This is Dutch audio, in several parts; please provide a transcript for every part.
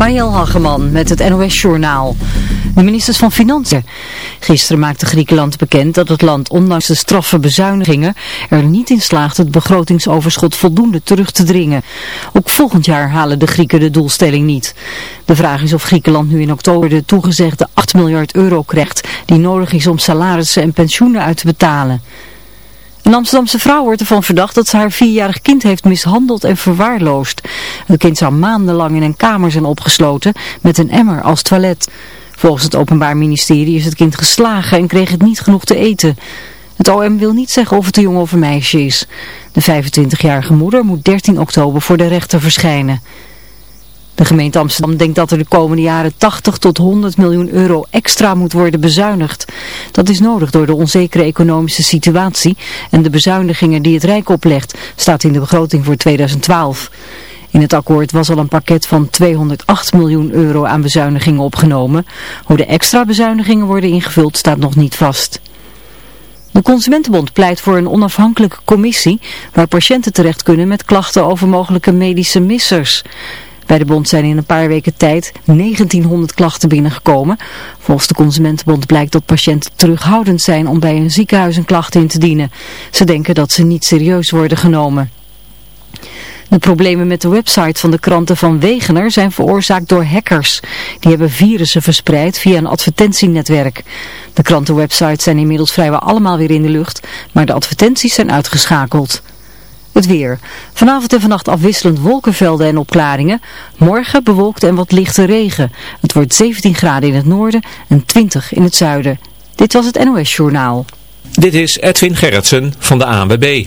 Mariel Hageman met het NOS Journaal. De ministers van Financiën. Gisteren maakte Griekenland bekend dat het land ondanks de straffe bezuinigingen er niet in slaagt het begrotingsoverschot voldoende terug te dringen. Ook volgend jaar halen de Grieken de doelstelling niet. De vraag is of Griekenland nu in oktober de toegezegde 8 miljard euro krijgt die nodig is om salarissen en pensioenen uit te betalen. Een Amsterdamse vrouw wordt ervan verdacht dat ze haar vierjarig kind heeft mishandeld en verwaarloosd. Het kind zou maandenlang in een kamer zijn opgesloten met een emmer als toilet. Volgens het Openbaar Ministerie is het kind geslagen en kreeg het niet genoeg te eten. Het OM wil niet zeggen of het een jongen of een meisje is. De 25-jarige moeder moet 13 oktober voor de rechter verschijnen. De gemeente Amsterdam denkt dat er de komende jaren 80 tot 100 miljoen euro extra moet worden bezuinigd. Dat is nodig door de onzekere economische situatie en de bezuinigingen die het Rijk oplegt, staat in de begroting voor 2012. In het akkoord was al een pakket van 208 miljoen euro aan bezuinigingen opgenomen. Hoe de extra bezuinigingen worden ingevuld staat nog niet vast. De Consumentenbond pleit voor een onafhankelijke commissie waar patiënten terecht kunnen met klachten over mogelijke medische missers. Bij de bond zijn in een paar weken tijd 1900 klachten binnengekomen. Volgens de Consumentenbond blijkt dat patiënten terughoudend zijn om bij een ziekenhuis een klacht in te dienen. Ze denken dat ze niet serieus worden genomen. De problemen met de website van de kranten van Wegener zijn veroorzaakt door hackers. Die hebben virussen verspreid via een advertentienetwerk. De krantenwebsites zijn inmiddels vrijwel allemaal weer in de lucht, maar de advertenties zijn uitgeschakeld. Het weer. Vanavond en vannacht afwisselend wolkenvelden en opklaringen. Morgen bewolkt en wat lichte regen. Het wordt 17 graden in het noorden en 20 in het zuiden. Dit was het NOS Journaal. Dit is Edwin Gerritsen van de ANWB.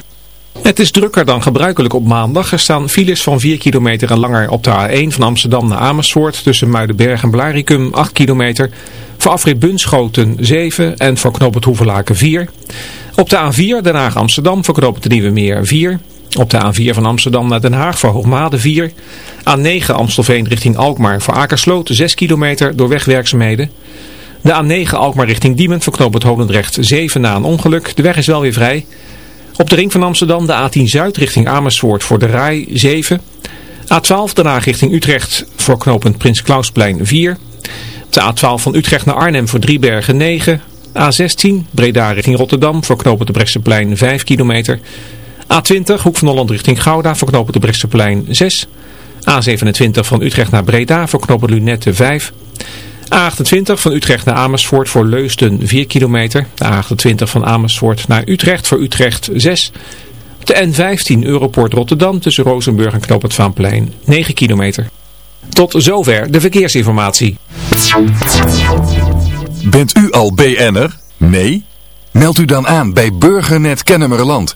Het is drukker dan gebruikelijk op maandag. Er staan files van 4 kilometer en langer op de A1 van Amsterdam naar Amersfoort tussen Muidenberg en Blaricum 8 kilometer. Voor afrit Bunschoten 7 en voor knoop het Hoevelaken 4. Op de A4 Den Haag Amsterdam voor het Nieuwe Meer 4. Op de A4 van Amsterdam naar Den Haag voor Hoogmade 4. A9 Amstelveen richting Alkmaar voor Akersloot 6 kilometer door wegwerkzaamheden. De A9 Alkmaar richting Diemen voor knoop het Holendrecht 7 na een ongeluk. De weg is wel weer vrij. Op de ring van Amsterdam de A10 Zuid richting Amersfoort voor de Rai 7. A12 daarna richting Utrecht voor knooppunt Prins Klausplein 4. De A12 van Utrecht naar Arnhem voor Driebergen 9. A16 Breda richting Rotterdam voor knooppunt de Brechtseplein 5 kilometer. A20 Hoek van Holland richting Gouda voor knooppunt de Brechtseplein 6. A27 van Utrecht naar Breda voor knooppunt Lunette 5. A28 van Utrecht naar Amersfoort voor Leusden 4 kilometer. De A28 van Amersfoort naar Utrecht voor Utrecht 6. De N15 Europoort Rotterdam tussen Rozenburg en Knoop het Vaanplein 9 kilometer. Tot zover de verkeersinformatie. Bent u al BN'er? Nee? Meld u dan aan bij Burgernet Kennemerland.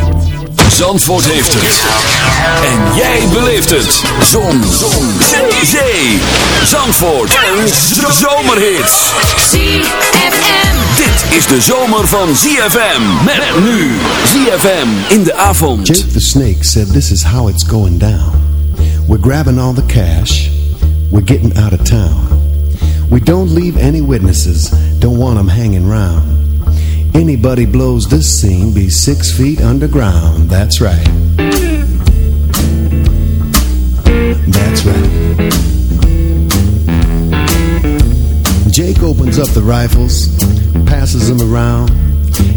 Zandvoort heeft het. En jij beleeft het. Zon. Zon. Zee. Zee. Zandvoort. En zomerhits. ZFM. Dit is de zomer van ZFM. Met nu. ZFM in de avond. Jake the Snake said this is how it's going down. We're grabbing all the cash. We're getting out of town. We don't leave any witnesses. Don't want them hanging round. Anybody blows this scene be six feet underground. That's right. That's right. loads up the rifles, passes them around.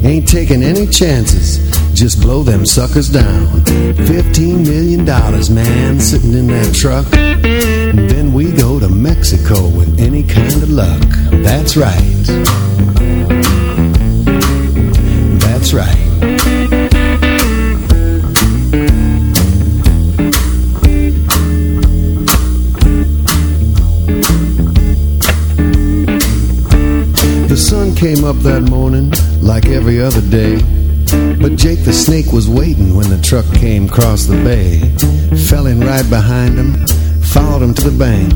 Ain't taking any chances, just blow them suckers down. Fifteen million dollars, man, sitting in that truck. And then we go to Mexico with any kind of luck. That's right. That's right. The sun came up that morning like every other day. But Jake the snake was waiting when the truck came across the bay. Fell in right behind him, followed him to the bank.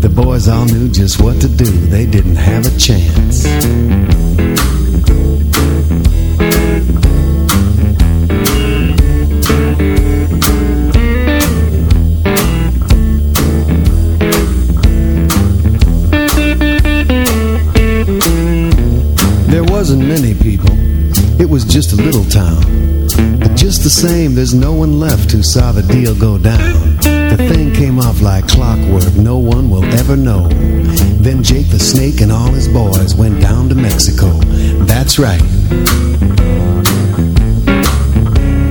The boys all knew just what to do, they didn't have a chance. Was just a little town. But just the same, there's no one left who saw the deal go down. The thing came off like clockwork, no one will ever know. Then Jake the Snake and all his boys went down to Mexico. That's right.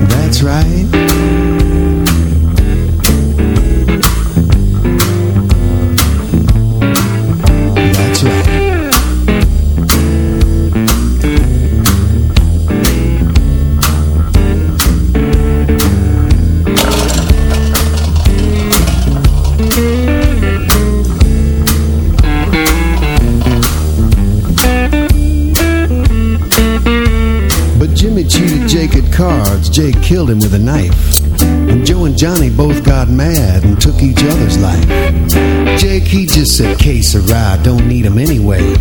That's right. Jake killed him with a knife. And Joe and Johnny both got mad and took each other's life. Jake, he just said, que sera, don't need him anyway.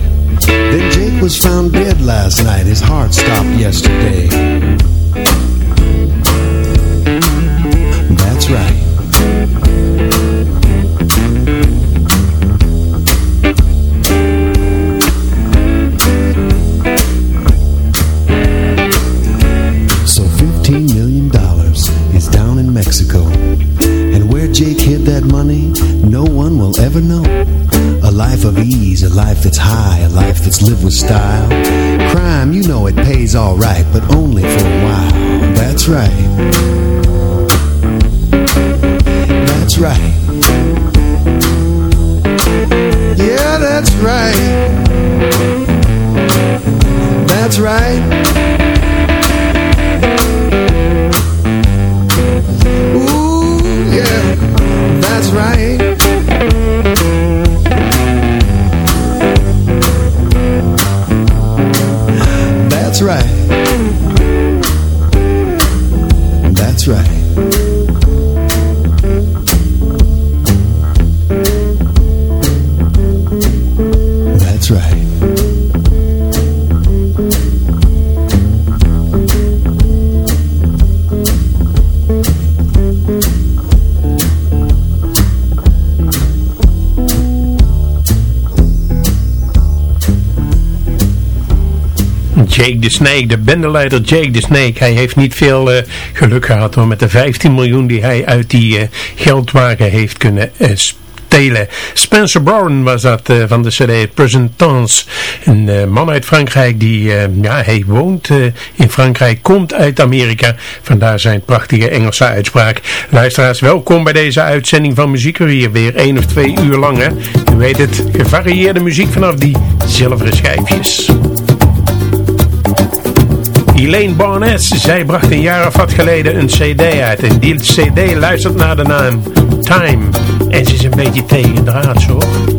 Then Jake was found dead last night. His heart stopped yesterday. Know. A life of ease, a life that's high, a life that's lived with style. Crime, you know it pays all right, but only for a while. That's right. That's right. Yeah, that's right. That's right. Jake the Snake, de bendeleider Jake the Snake. Hij heeft niet veel eh, geluk gehad hoor, met de 15 miljoen die hij uit die eh, geldwagen heeft kunnen eh, stelen. Spencer Brown was dat van de CD Present Tense. Een man uit Frankrijk die, ja, hij woont in Frankrijk, komt uit Amerika. Vandaar zijn prachtige Engelse uitspraak. Luisteraars, welkom bij deze uitzending van Muziekurier. Weer één of twee uur lang hè. U weet het, gevarieerde muziek vanaf die zilveren schijfjes. Elaine Barnes, zij bracht een jaar of wat geleden een cd uit. En die cd luistert naar de naam Time. En ze is een beetje tegen draad hoor.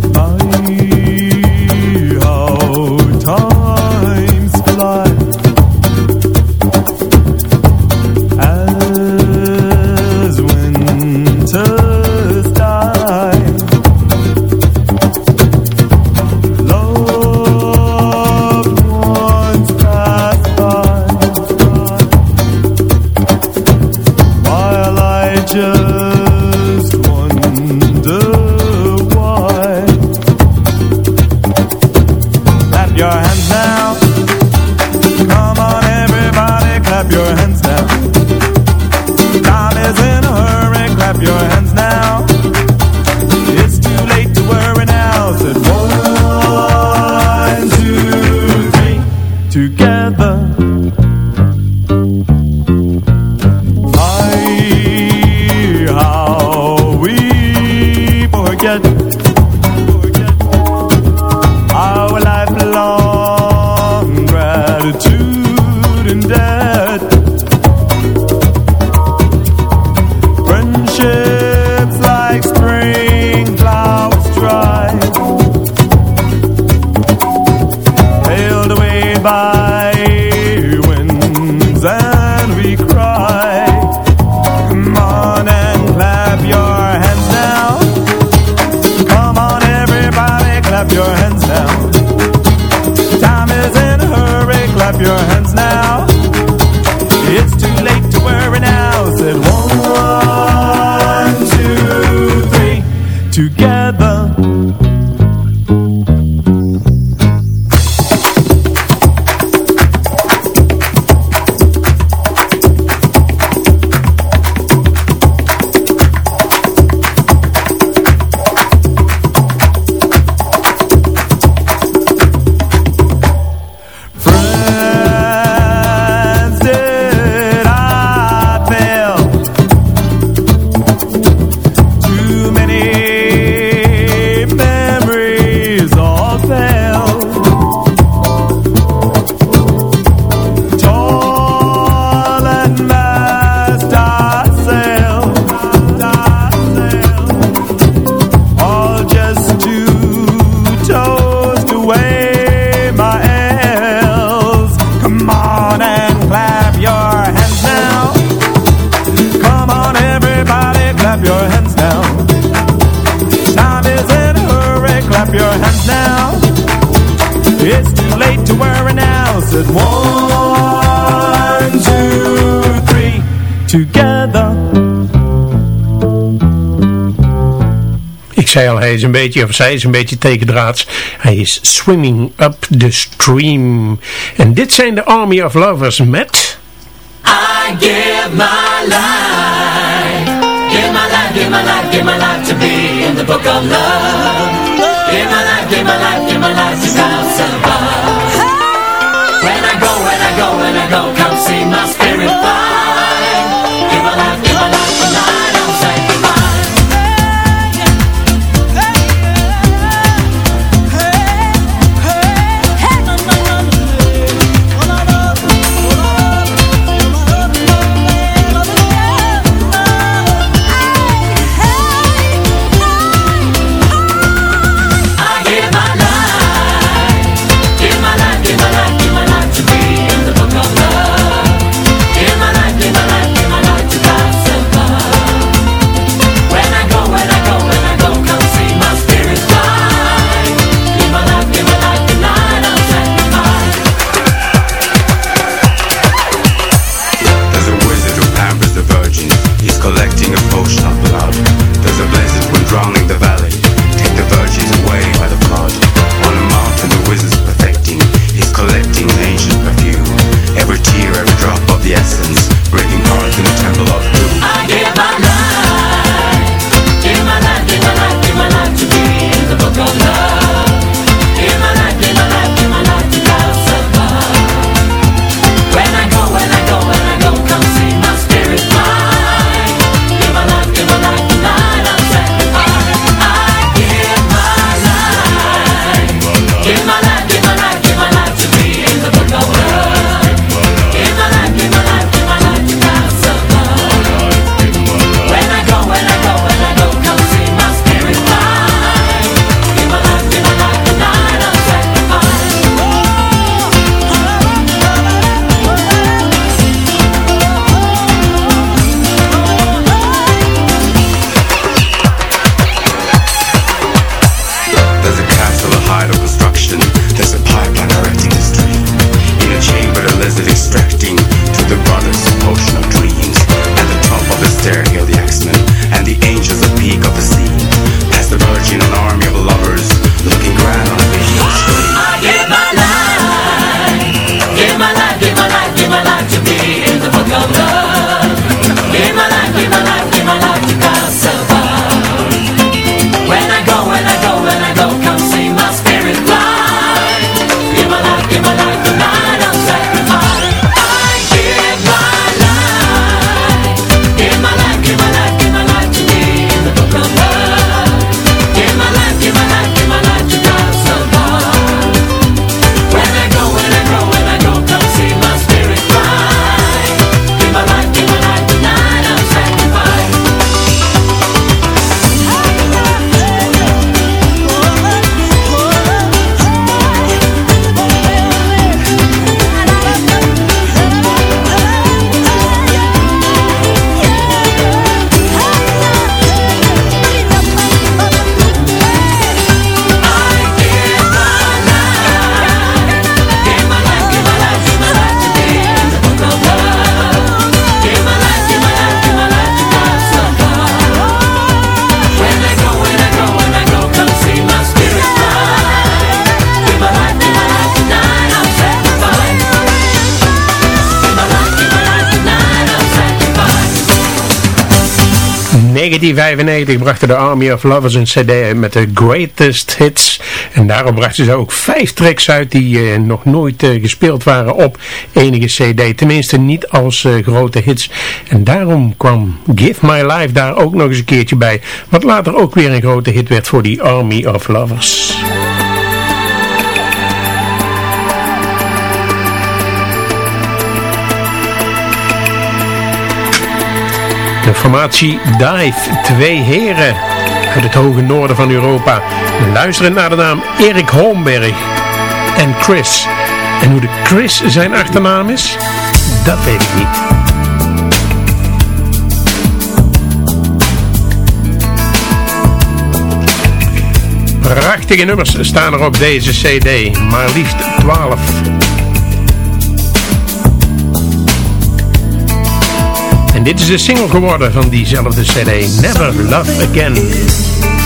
zeil. Hij is een beetje, of zij is een beetje tekendraads. Hij is swimming up the stream. En dit zijn de Army of Lovers met... I give my life, give my life, give my life, give my life to be in the book of love. 1995 brachten de Army of Lovers een cd met de greatest hits. En daarop brachten ze ook vijf tracks uit die uh, nog nooit uh, gespeeld waren op enige cd. Tenminste niet als uh, grote hits. En daarom kwam Give My Life daar ook nog eens een keertje bij. Wat later ook weer een grote hit werd voor die Army of Lovers. Formatie Dive, twee heren uit het hoge noorden van Europa. Luisterend naar de naam Erik Holmberg en Chris. En hoe de Chris zijn achternaam is, dat weet ik niet. Prachtige nummers staan er op deze cd, maar liefst 12. Dit is de single geworden van diezelfde cd, Never Love Again.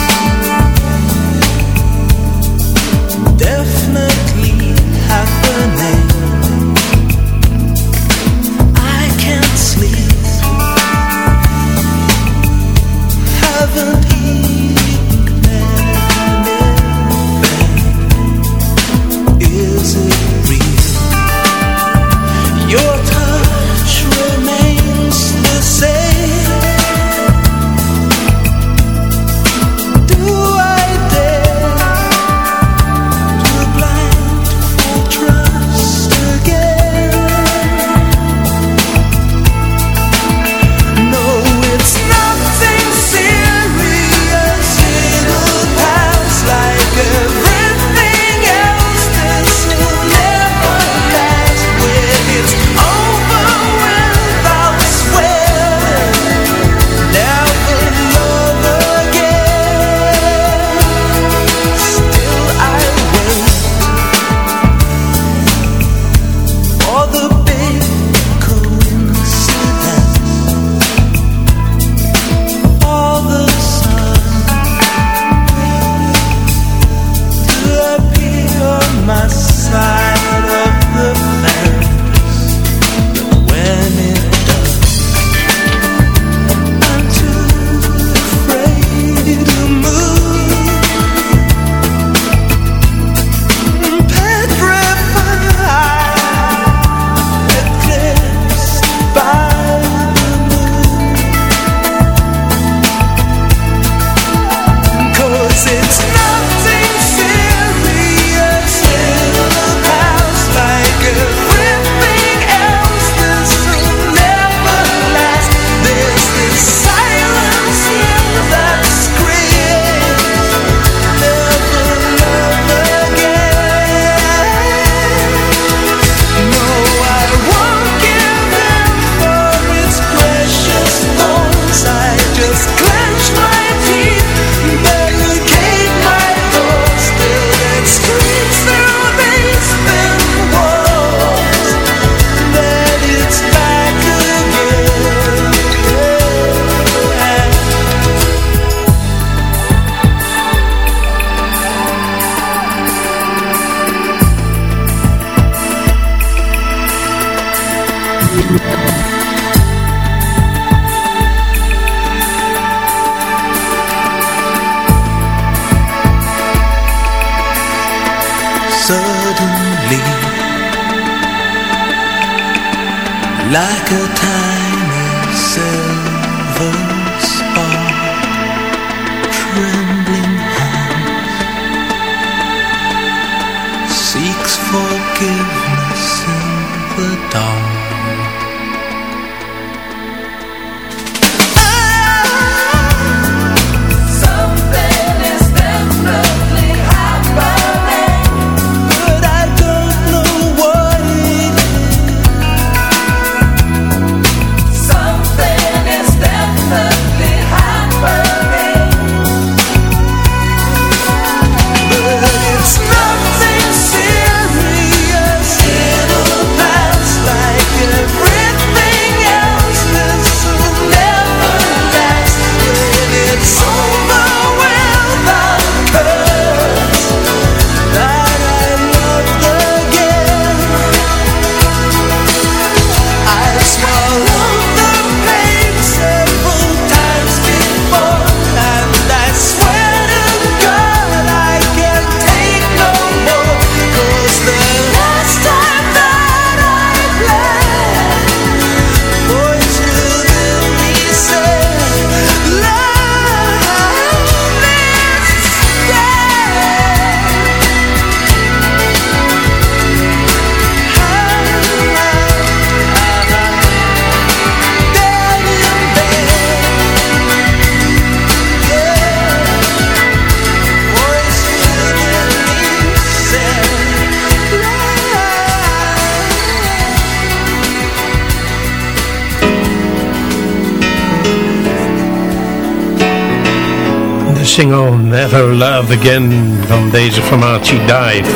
Single Never Love Again van deze formatie Dive.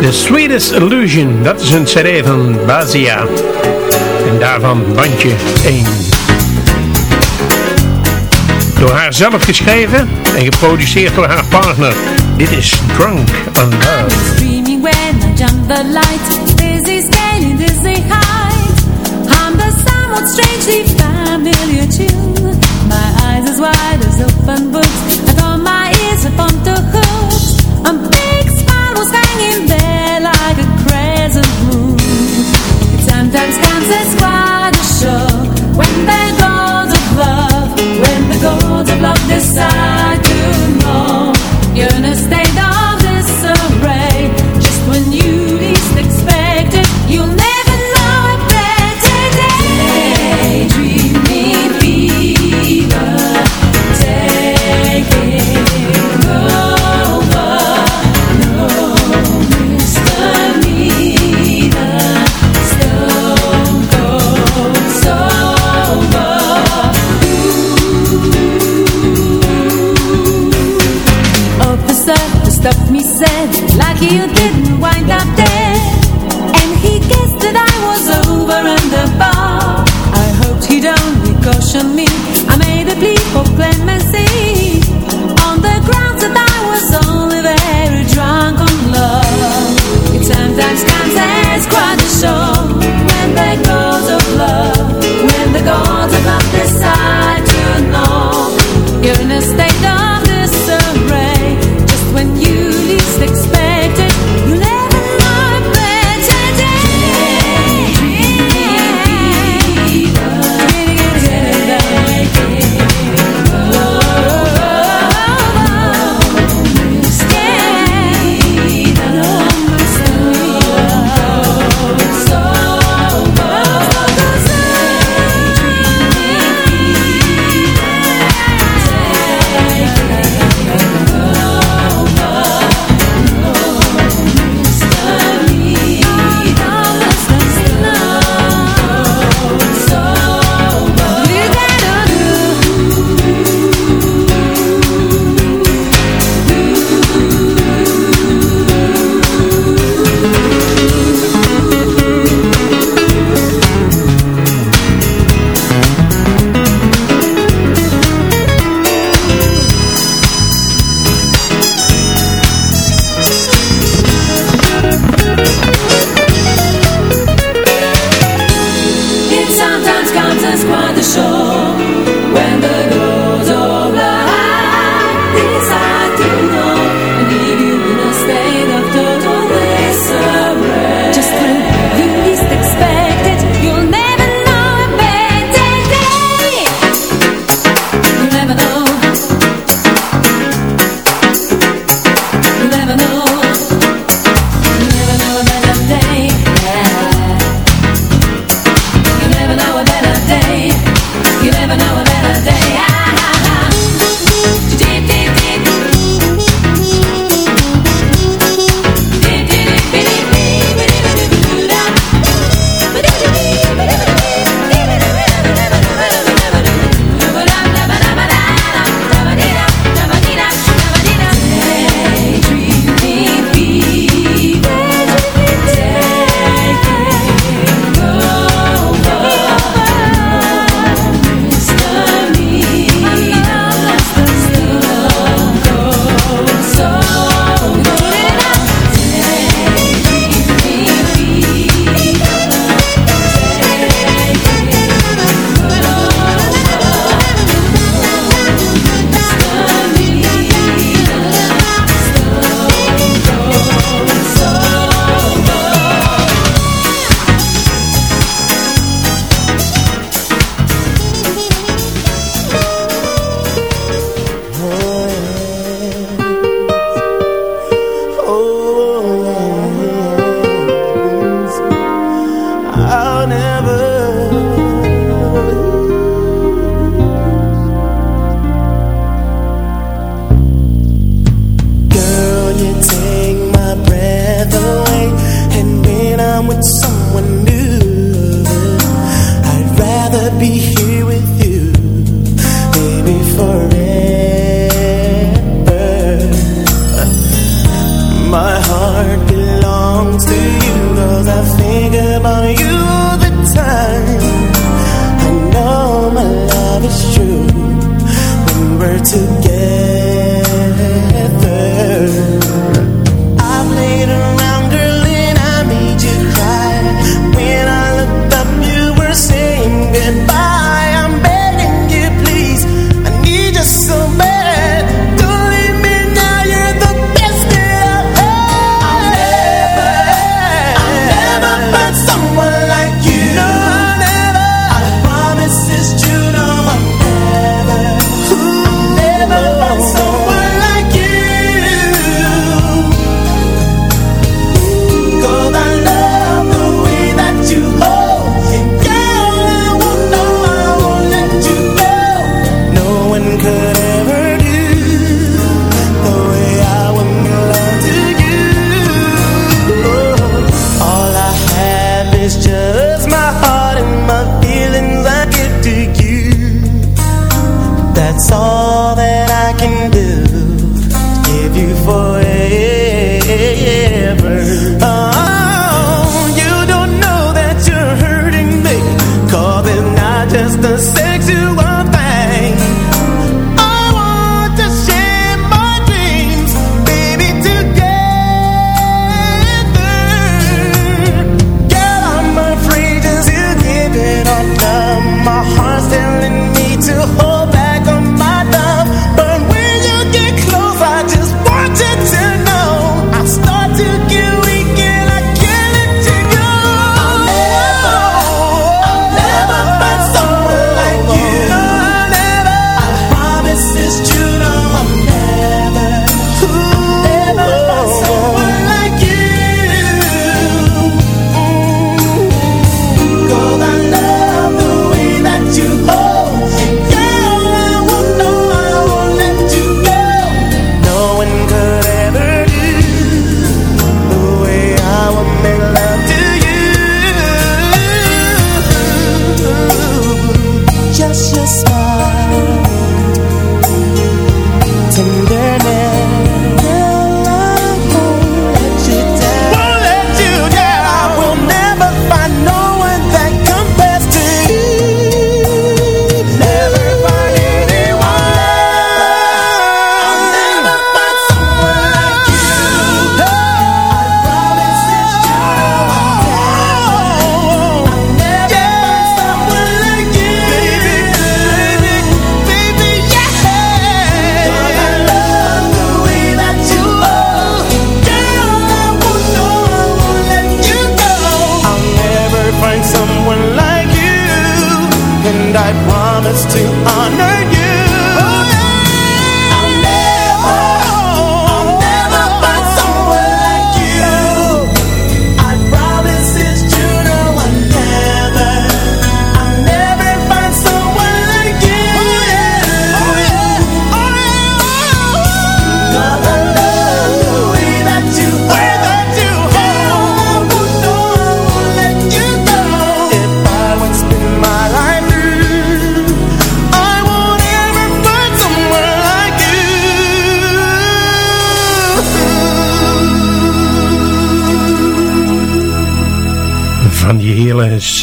The Sweetest Illusion, dat is een cd van Bazia. En daarvan bandje 1. Door haar zelf geschreven en geproduceerd door haar partner. Dit is Drunk on Love.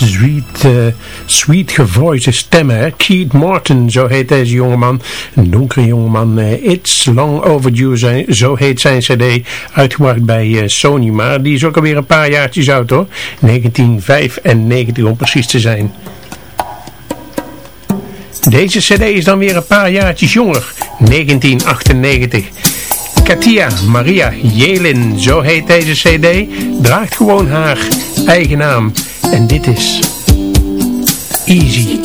sweet, uh, sweet gevoice stemmen. Hè? Keith Martin, zo heet deze jongeman. Een donkere jongeman. Eh, It's Long Overdue, zijn, zo heet zijn cd. Uitgebracht bij eh, Sony, maar die is ook alweer een paar jaartjes oud hoor. 1995 om precies te zijn. Deze cd is dan weer een paar jaartjes jonger. 1998. Katia Maria Jelin, zo heet deze cd, draagt gewoon haar eigen naam. En dit is Easy.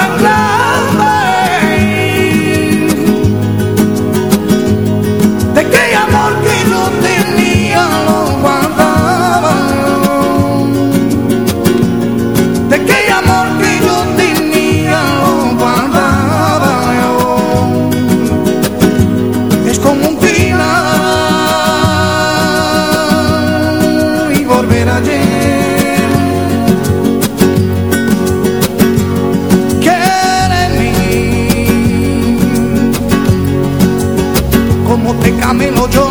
bangla. camino yo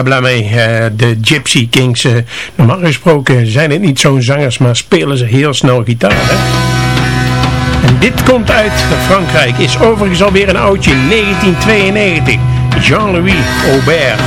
Habla mee, eh, de Gypsy Kings. eh, normaal gesproken zijn het niet zo'n zangers, maar spelen ze heel snel gitaar. Hè? En dit komt uit Frankrijk, is overigens alweer een oudje, 1992. Jean-Louis Aubert.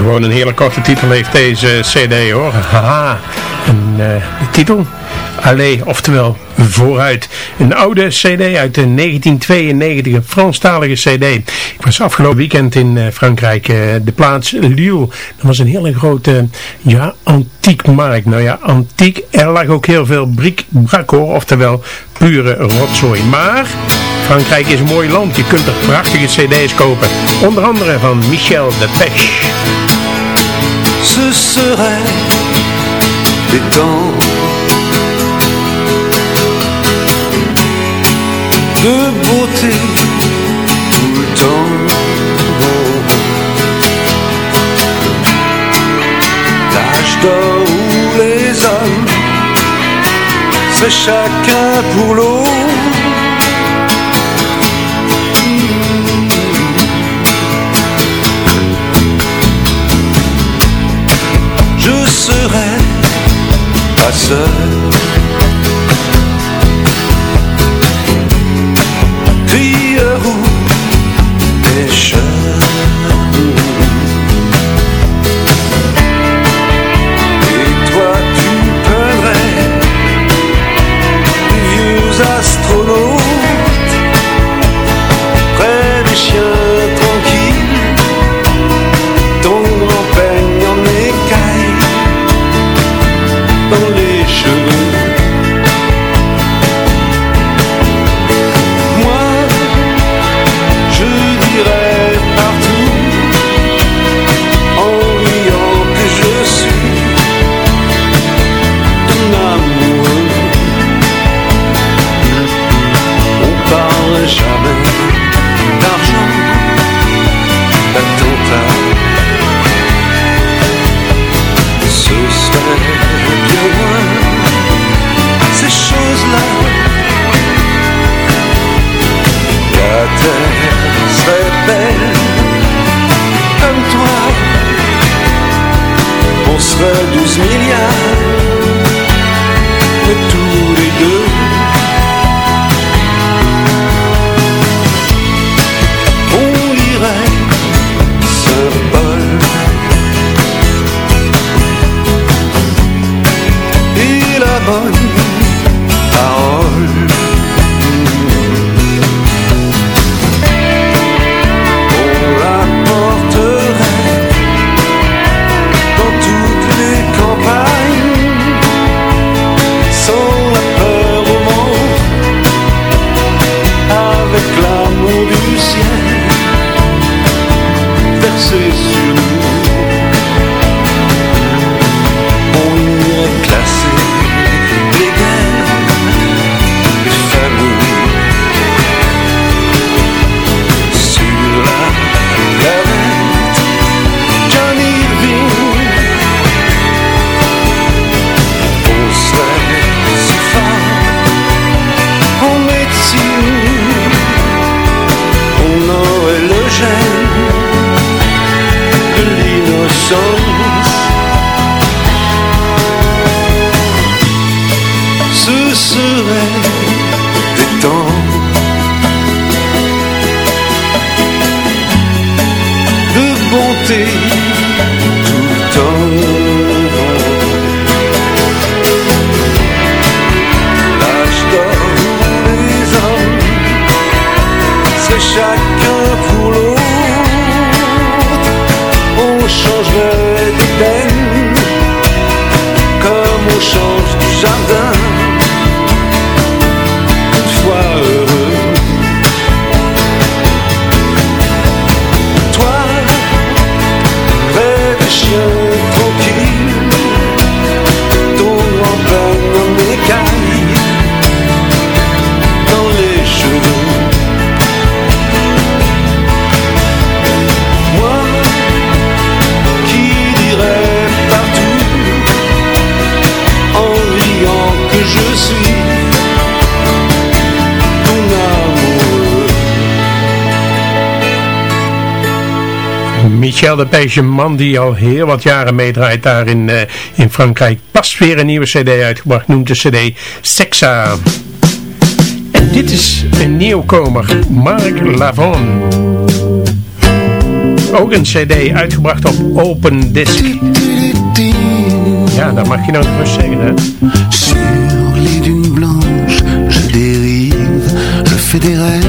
Gewoon een hele korte titel heeft deze cd hoor. Haha. En de eh, titel? Allee, oftewel Vooruit. Een oude cd uit de 1992, een Franstalige cd. Ik was afgelopen weekend in eh, Frankrijk, eh, de plaats Lille. Dat was een hele grote, ja, antiekmarkt. Nou ja, antiek, er lag ook heel veel brik, hoor, oftewel pure rotzooi. Maar Frankrijk is een mooi land, je kunt er prachtige cd's kopen. Onder andere van Michel Depeche. ce serait des temps de beauté tout le temps. L'âge d'or où les hommes, c'est chacun pour l'autre. serai pas seul. Puis disarray Michel de Page, man die al heel wat jaren meedraait daar in, eh, in Frankrijk. Pas weer een nieuwe cd uitgebracht, noemt de cd Sexa. En dit is een nieuwkomer, Marc Lavon. Ook een cd uitgebracht op Open Disc. Ja, dat mag je nou gerust zeggen, hè? Sur les dunes blanches, je dérive, je fais des.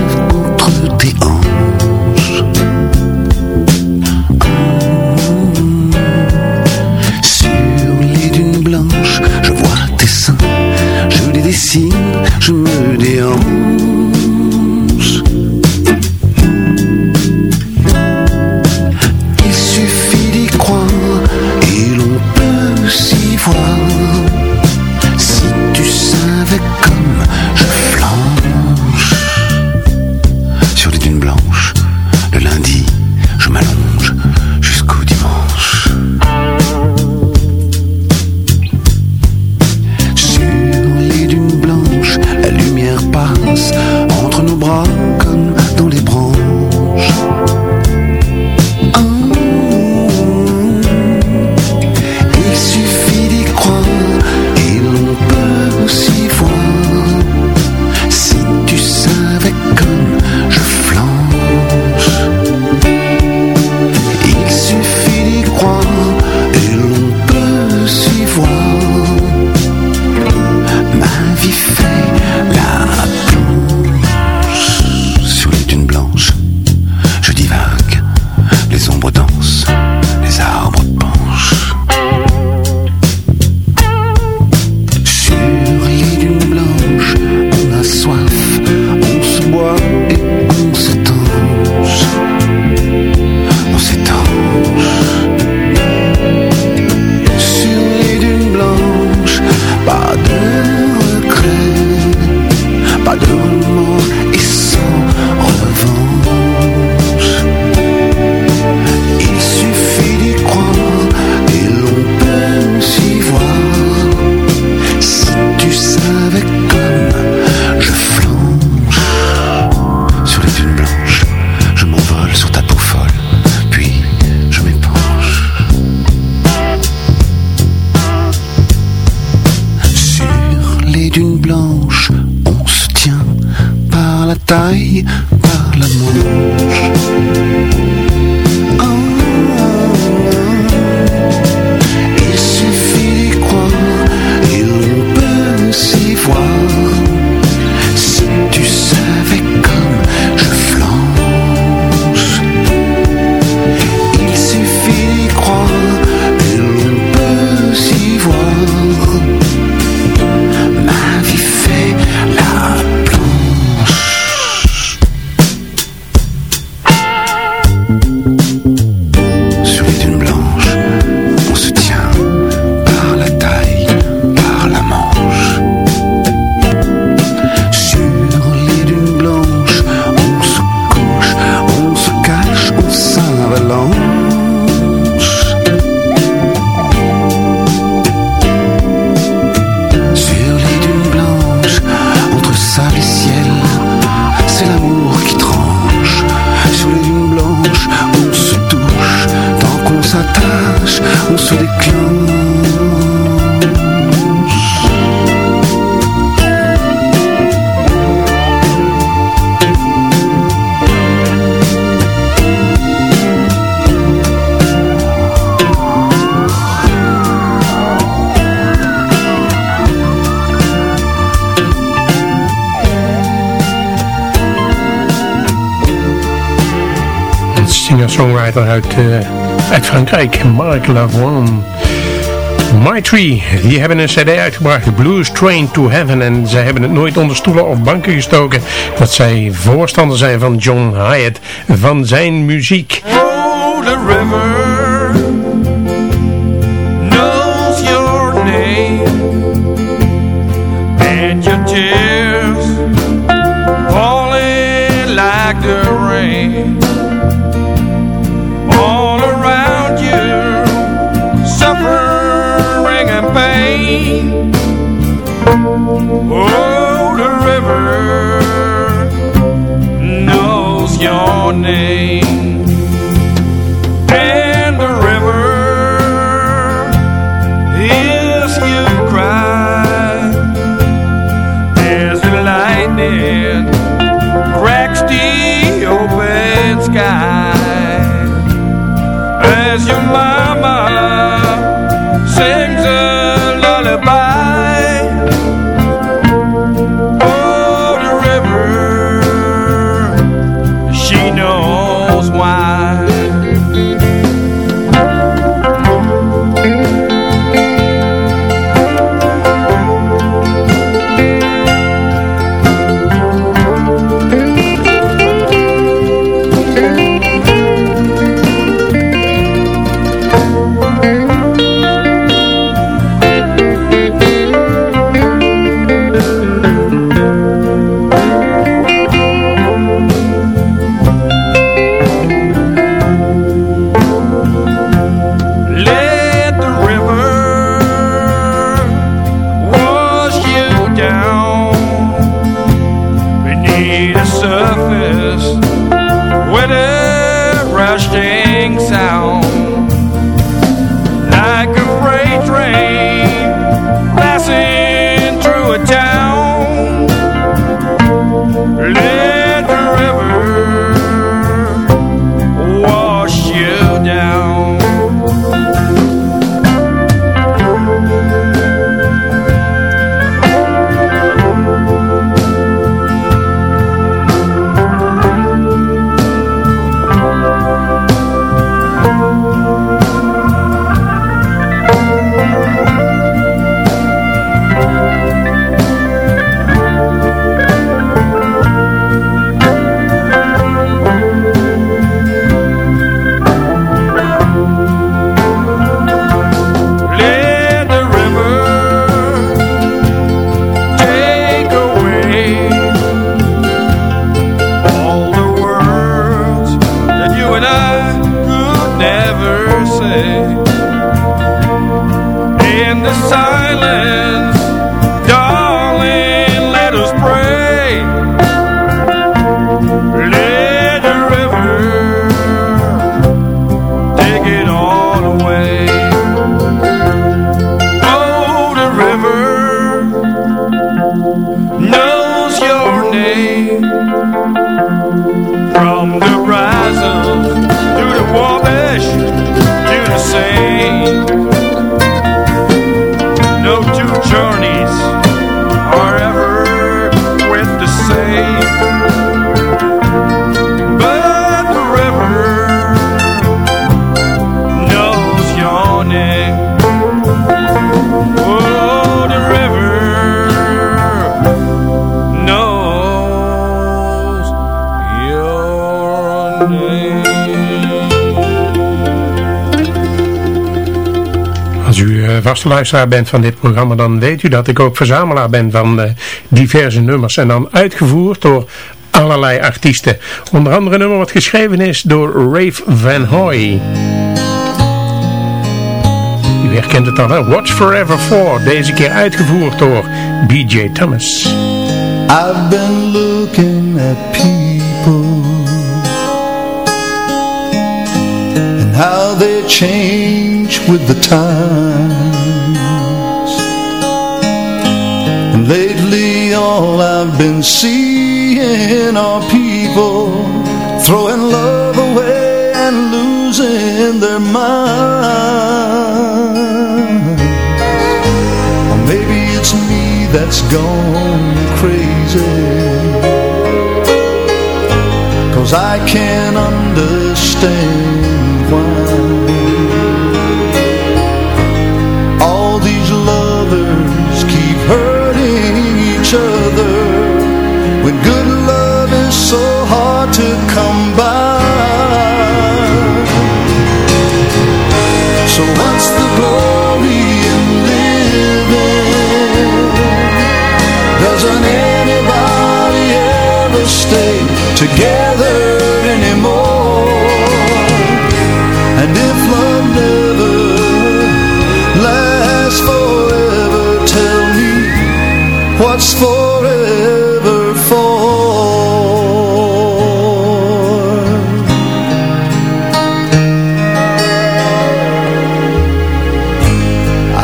him. on se tient par la taille, par la manche. uit, eh, uit Frankrijk, Mark Lavoine. My Tree, die hebben een cd uitgebracht, The Blues Train to Heaven. En zij hebben het nooit onder stoelen of banken gestoken. Dat zij voorstander zijn van John Hyatt, van zijn muziek. Oh, the river. name. a time vaste luisteraar bent van dit programma, dan weet u dat ik ook verzamelaar ben van eh, diverse nummers. En dan uitgevoerd door allerlei artiesten. Onder andere een nummer wat geschreven is door Rave Van Hoy. U herkent het dan, hè? Watch Forever 4. Deze keer uitgevoerd door B.J. Thomas. I've been looking at people and how they change with the times. Lately all I've been seeing are people throwing love away and losing their minds. Or maybe it's me that's gone crazy Cause I can't understand each other When good love is so hard to come by So what's the glory in living? Doesn't anybody ever stay together anymore? And if love never lasts what's forever for?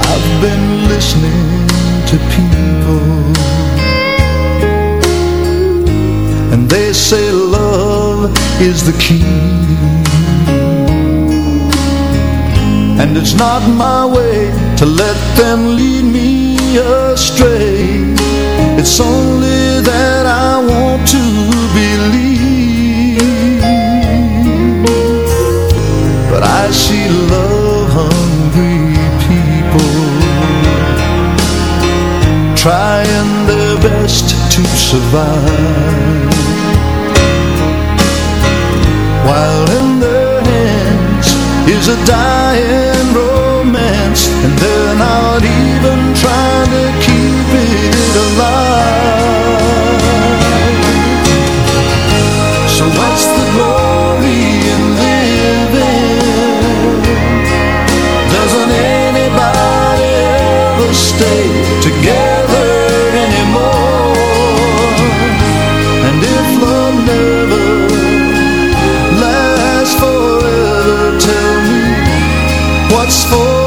I've been listening to people And they say love is the key And it's not my way to let them lead me astray It's only that I want to believe. But I see love hungry people Trying their best to survive. While in their hands is a dying romance And they're not even trying to keep it alive So what's the glory in living? Doesn't anybody ever stay together anymore? And if love never lasts forever, tell me what's forever